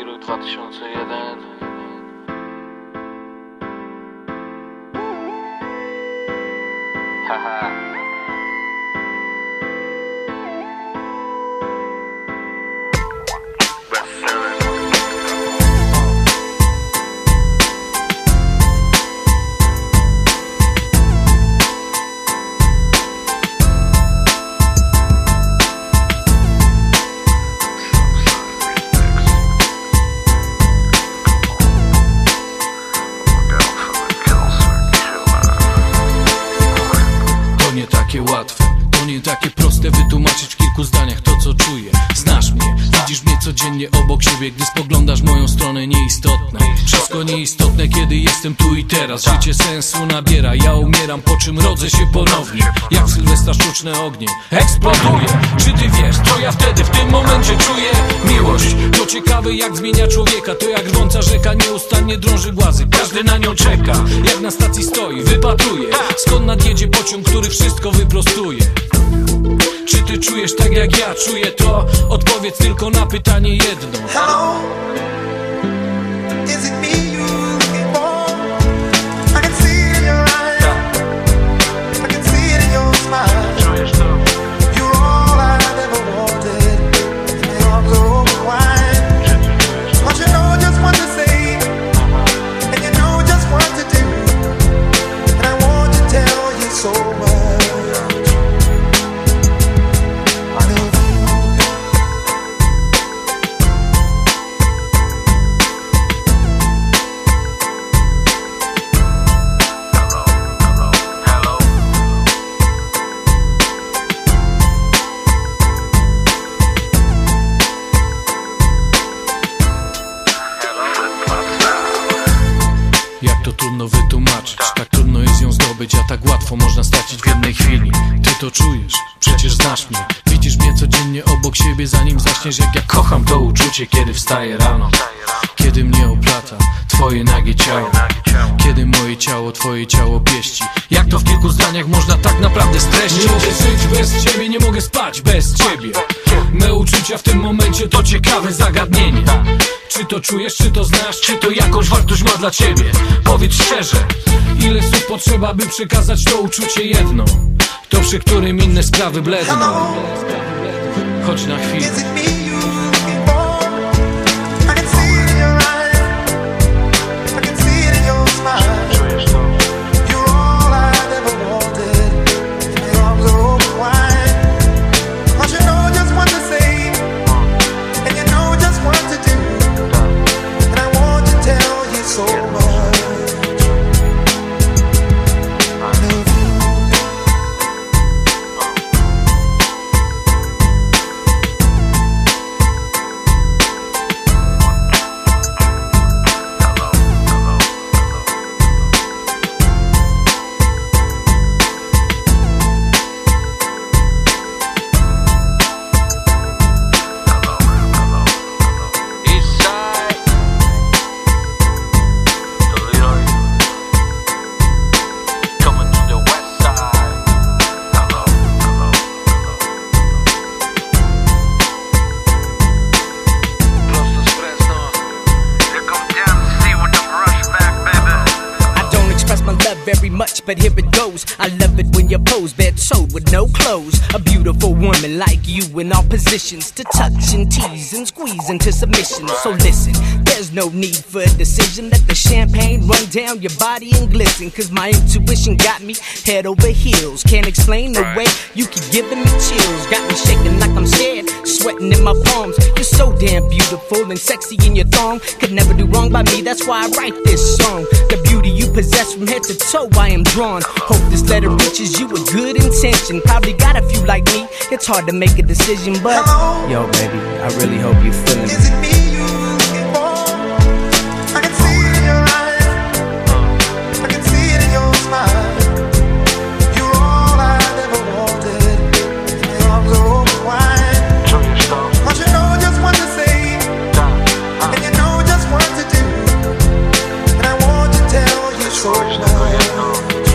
Leroy 2001 Haha proste Wytłumaczyć w kilku zdaniach to co czuję. Znasz mnie, widzisz mnie codziennie obok siebie Gdy spoglądasz moją stronę nieistotne Wszystko nieistotne, kiedy jestem tu i teraz. Życie sensu nabiera, ja umieram Po czym rodzę się ponownie. Jak Sylwestra sztuczne ognie. Eksploduje, czy ty wiesz, co ja wtedy w tym momencie czuję? Miłość, to ciekawe jak zmienia człowieka. To jak rwąca rzeka nieustannie drąży głazy. Każdy na nią czeka, jak na stacji stoi Wypatruje, skąd nadjedzie pociąg, który wszystko wyprostuje Czy ty czujesz tak jak ja? Czuję to? Odpowiedz tylko na pytanie jedno. Is it me trudno wytłumaczyć. Tak trudno jest ją zdobyć, a tak łatwo można stracić w jednej chwili. Ty to czujesz, przecież znasz mnie. Widzisz mnie codziennie obok siebie zanim zaśniesz Jak ja kocham to uczucie, kiedy wstaję rano. Kiedy mnie oplata twoje nagie ciało. Kiedy moje ciało, twoje ciało pieści. Jak to w kilku zdaniach można tak naprawdę streścić? Nie mogę żyć bez ciebie, nie mogę spać bez ciebie. Me uczucia w tym momencie to ciekawe zagadnienie Czy to czujesz, czy to znasz, czy to jakąś wartość ma dla ciebie? Powiedz szczerze, ile słów potrzeba by przekazać to uczucie jedno? To przy którym inne sprawy bledną. Chodź na chwilę very much, but here it goes. I love it when you pose, bare with no clothes. A beautiful woman like you in all positions to touch and tease and squeeze into submission. So listen, there's no need for a decision. Let the champagne run down your body and glisten. Cause my intuition got me head over heels. Can't explain the way you keep giving me chills. Got me shaking like I'm scared, sweating in my palms. You're so damn beautiful and sexy in your thong. Could never do wrong by me, that's why I write this song. The beauty you possess from head to toe, I am drawn. Hope this letter reaches you with good intention. Probably got a few like me, it's hard to make a decision, but. Hello? Yo, baby, I really hope you're feeling. Is it me Yeah.